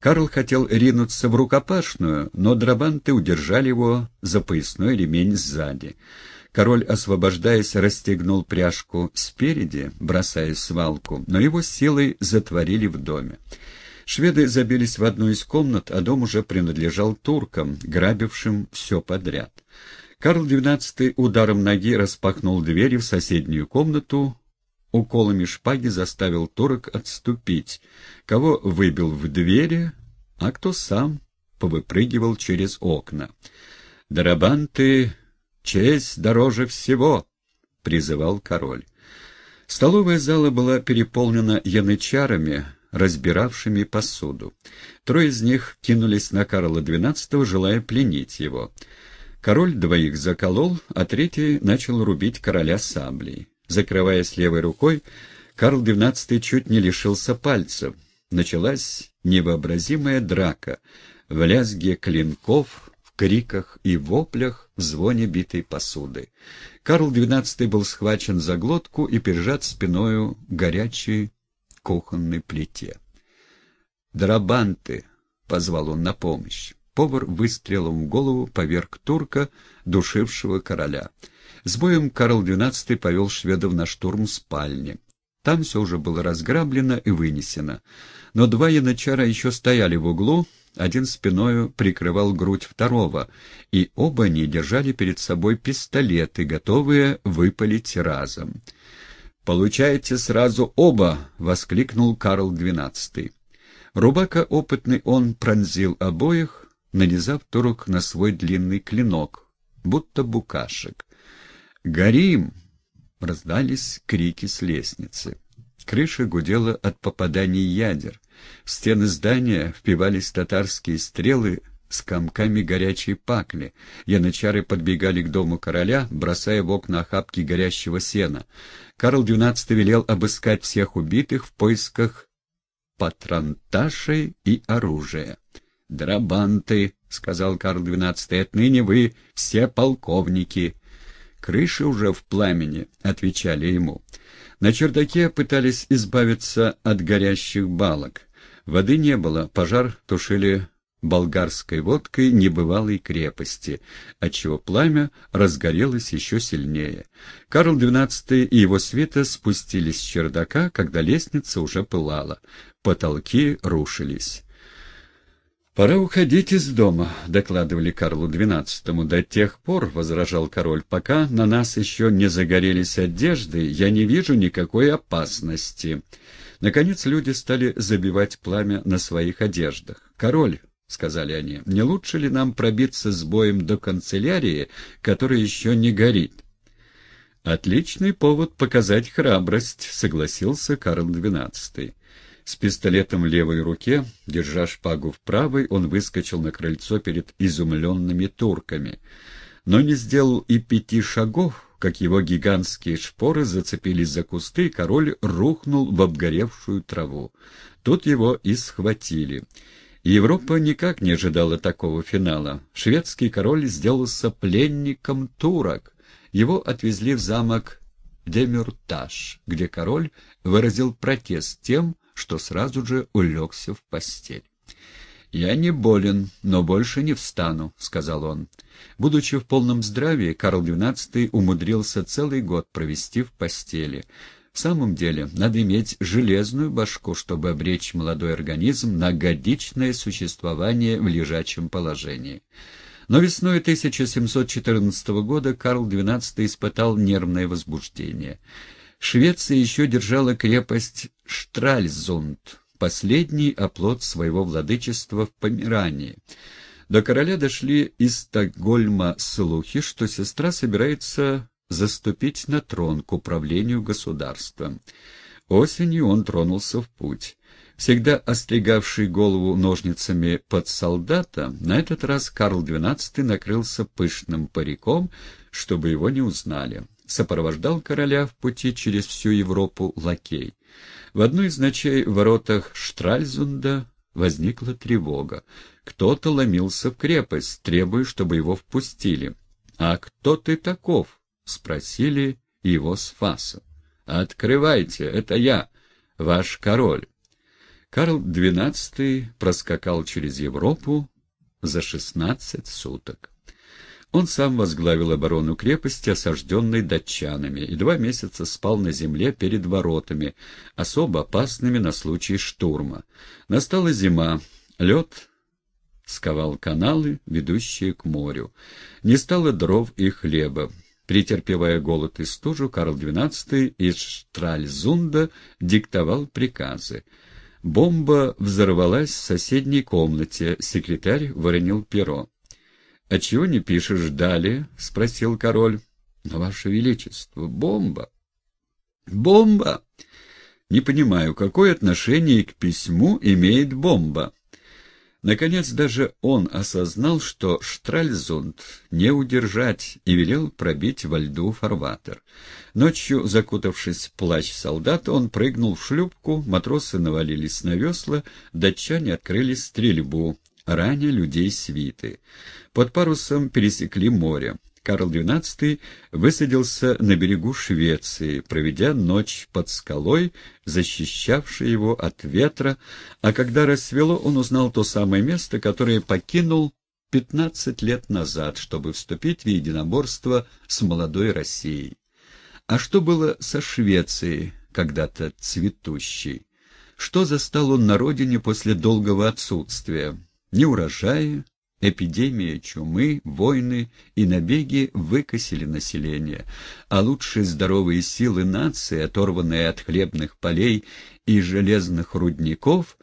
Карл хотел ринуться в рукопашную, но драбанты удержали его за поясной ремень сзади. Король, освобождаясь, расстегнул пряжку спереди, бросая свалку, но его силой затворили в доме. Шведы забились в одну из комнат, а дом уже принадлежал туркам, грабившим все подряд. Карл XII ударом ноги распахнул двери в соседнюю комнату, уколами шпаги заставил турок отступить, кого выбил в двери, а кто сам повыпрыгивал через окна. «Дарабанты, честь дороже всего!» — призывал король. Столовая зала была переполнена янычарами, разбиравшими посуду. Трое из них кинулись на Карла XII, желая пленить его. Король двоих заколол, а третий начал рубить короля саблей. Закрываясь левой рукой, Карл XII чуть не лишился пальцев. Началась невообразимая драка в лязге клинков, в криках и воплях, в звоне битой посуды. Карл XII был схвачен за глотку и прижат спиною горячей кухонной плите. «Драбанты!» — позвал он на помощь. Повар выстрелом в голову поверг турка, душившего короля. С боем Карл XII повел шведов на штурм спальни. Там все уже было разграблено и вынесено. Но два янычара еще стояли в углу, один спиною прикрывал грудь второго, и оба они держали перед собой пистолеты, готовые выпалить разом. «Получаете сразу оба!» — воскликнул Карл XII. Рубака опытный он пронзил обоих, нанизав турок на свой длинный клинок, будто букашек. «Горим!» — раздались крики с лестницы. Крыша гудела от попаданий ядер. В стены здания впивались татарские стрелы с комками горячей пакли. Янычары подбегали к дому короля, бросая в окна охапки горящего сена. Карл XII велел обыскать всех убитых в поисках патронташей и оружия. «Драбанты», — сказал Карл XII, — «отныне вы все полковники». «Крыши уже в пламени», — отвечали ему. На чердаке пытались избавиться от горящих балок. Воды не было, пожар тушили болгарской водкой небывалой крепости, отчего пламя разгорелось еще сильнее. Карл XII и его свита спустились с чердака, когда лестница уже пылала. Потолки рушились. «Пора уходить из дома», — докладывали Карлу XII. «До тех пор», — возражал король, — «пока на нас еще не загорелись одежды, я не вижу никакой опасности». Наконец люди стали забивать пламя на своих одеждах. «Король», — сказали они, — «не лучше ли нам пробиться с боем до канцелярии, которая еще не горит?» «Отличный повод показать храбрость», — согласился Карл XII. С пистолетом в левой руке, держа шпагу в правой, он выскочил на крыльцо перед изумленными турками. Но не сделал и пяти шагов, как его гигантские шпоры зацепились за кусты, и король рухнул в обгоревшую траву. Тут его и схватили. Европа никак не ожидала такого финала. Шведский король сделался пленником турок. Его отвезли в замок Демюртаж, где король выразил протест тем, что сразу же улегся в постель. «Я не болен, но больше не встану», — сказал он. Будучи в полном здравии, Карл XII умудрился целый год провести в постели. В самом деле, надо иметь железную башку, чтобы обречь молодой организм на годичное существование в лежачем положении. Но весной 1714 года Карл XII испытал нервное возбуждение. Швеция еще держала крепость Штральзунд, последний оплот своего владычества в Померании. До короля дошли из Стокгольма слухи, что сестра собирается заступить на трон к управлению государством. Осенью он тронулся в путь. Всегда остригавший голову ножницами под солдата, на этот раз Карл XII накрылся пышным париком, чтобы его не узнали сопровождал короля в пути через всю Европу лакей. В одну из ночей в воротах Штральзунда возникла тревога. Кто-то ломился в крепость, требуя, чтобы его впустили. «А кто ты таков?» — спросили его с фаса. «Открывайте, это я, ваш король». Карл XII проскакал через Европу за 16 суток. Он сам возглавил оборону крепости, осажденной датчанами, и два месяца спал на земле перед воротами, особо опасными на случай штурма. Настала зима, лед сковал каналы, ведущие к морю. Не стало дров и хлеба. Претерпевая голод и стужу, Карл XII из Штральзунда диктовал приказы. Бомба взорвалась в соседней комнате, секретарь выронил перо. «А чего не пишешь далее?» — спросил король. «Ваше Величество, бомба!» «Бомба!» «Не понимаю, какое отношение к письму имеет бомба?» Наконец даже он осознал, что Штральзунд не удержать и велел пробить во льду фарватер. Ночью, закутавшись в плащ солдата, он прыгнул в шлюпку, матросы навалились на весла, датчане открыли стрельбу, раня людей свиты. Под парусом пересекли море. Карл XII высадился на берегу Швеции, проведя ночь под скалой, защищавшей его от ветра, а когда рассвело, он узнал то самое место, которое покинул пятнадцать лет назад, чтобы вступить в единоборство с молодой Россией. А что было со Швецией, когда-то цветущей? Что застал он на родине после долгого отсутствия? Ни урожая, Эпидемия чумы, войны и набеги выкосили население, а лучшие здоровые силы нации, оторванные от хлебных полей и железных рудников,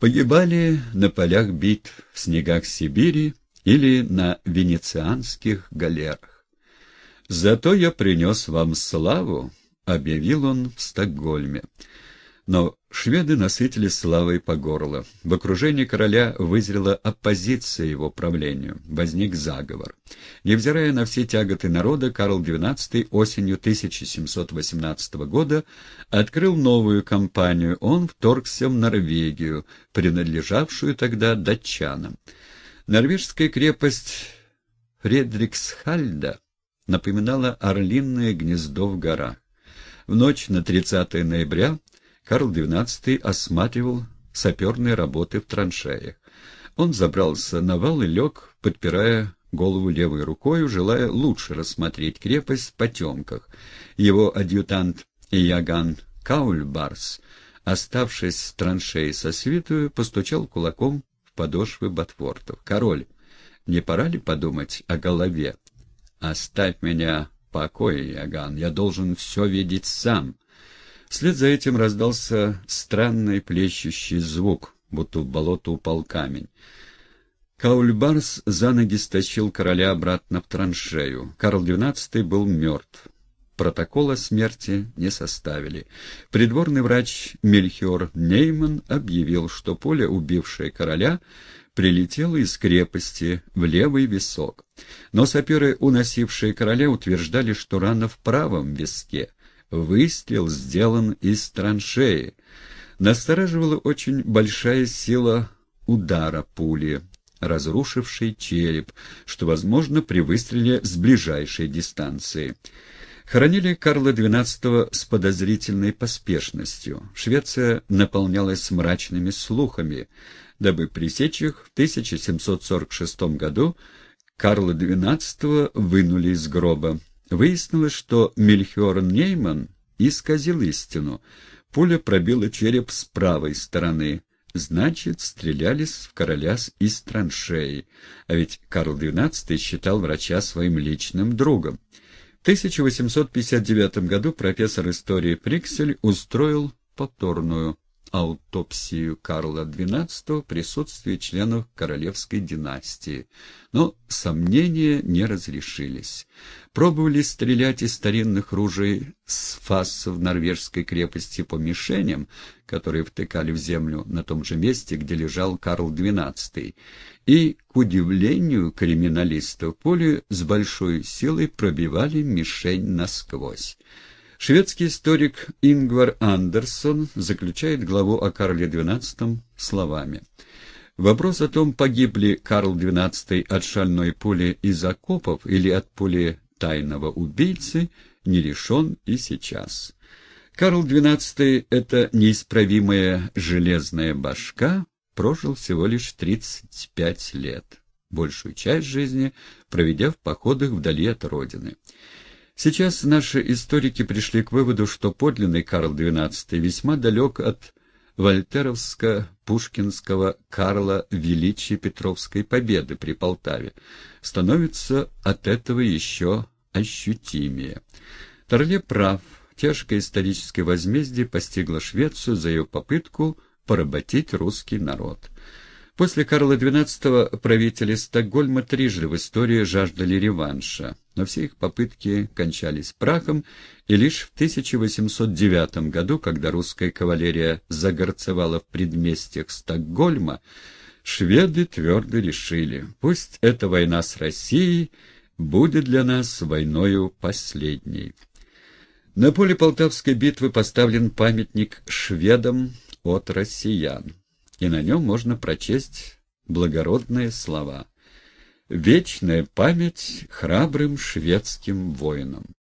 погибали на полях битв в снегах Сибири или на венецианских галерах. «Зато я принес вам славу», — объявил он в Стокгольме. Но шведы насытили славой по горло. В окружении короля вызрела оппозиция его правлению. Возник заговор. Невзирая на все тяготы народа, Карл XII осенью 1718 года открыл новую кампанию. Он вторгся в Норвегию, принадлежавшую тогда датчанам. Норвежская крепость Фредриксхальда напоминала орлиное гнездо в горах. В ночь на 30 ноября Карл XII осматривал саперные работы в траншеях. Он забрался на вал и лег, подпирая голову левой рукой, желая лучше рассмотреть крепость в потемках. Его адъютант Ияган Каульбарс, оставшись в траншеи со свитую, постучал кулаком в подошвы ботфортов. «Король, не пора ли подумать о голове? Оставь меня в покое, Ияган, я должен все видеть сам». Вслед за этим раздался странный плещущий звук, будто в болото упал камень. Каульбарс за ноги стащил короля обратно в траншею. Карл XII был мертв. Протокола смерти не составили. Придворный врач Мельхиор Нейман объявил, что поле, убившее короля, прилетело из крепости в левый висок. Но саперы, уносившие короля, утверждали, что рана в правом виске. Выстрел сделан из траншеи. Настораживала очень большая сила удара пули, разрушившей череп, что возможно при выстреле с ближайшей дистанции. Хоронили Карла XII с подозрительной поспешностью. Швеция наполнялась мрачными слухами. Дабы пресечь их, в 1746 году Карла XII вынули из гроба. Выяснилось, что Мельхиор Нейман исказил истину. Пуля пробила череп с правой стороны. Значит, стрелялись в короля из траншеи. А ведь Карл XII считал врача своим личным другом. В 1859 году профессор истории Приксель устроил повторную аутопсию Карла XII в присутствии членов королевской династии, но сомнения не разрешились. Пробовали стрелять из старинных ружей с фасов норвежской крепости по мишеням, которые втыкали в землю на том же месте, где лежал Карл XII, и, к удивлению криминалистов, поле с большой силой пробивали мишень насквозь. Шведский историк Ингвар Андерсон заключает главу о Карле XII словами. Вопрос о том, погиб ли Карл XII от шальной пули из окопов или от пули тайного убийцы, не решен и сейчас. Карл XII, эта неисправимая железная башка, прожил всего лишь 35 лет, большую часть жизни проведя в походах вдали от родины. Сейчас наши историки пришли к выводу, что подлинный Карл XII весьма далек от вольтеровско-пушкинского Карла Величия Петровской победы при Полтаве, становится от этого еще ощутимее. Торле прав, тяжкое историческое возмездие постигло Швецию за ее попытку поработить русский народ. После Карла XII правители Стокгольма трижды в истории жаждали реванша, но все их попытки кончались прахом, и лишь в 1809 году, когда русская кавалерия загорцевала в предместьях Стокгольма, шведы твердо решили, пусть эта война с Россией будет для нас войною последней. На поле Полтавской битвы поставлен памятник шведам от россиян и на нем можно прочесть благородные слова «Вечная память храбрым шведским воинам».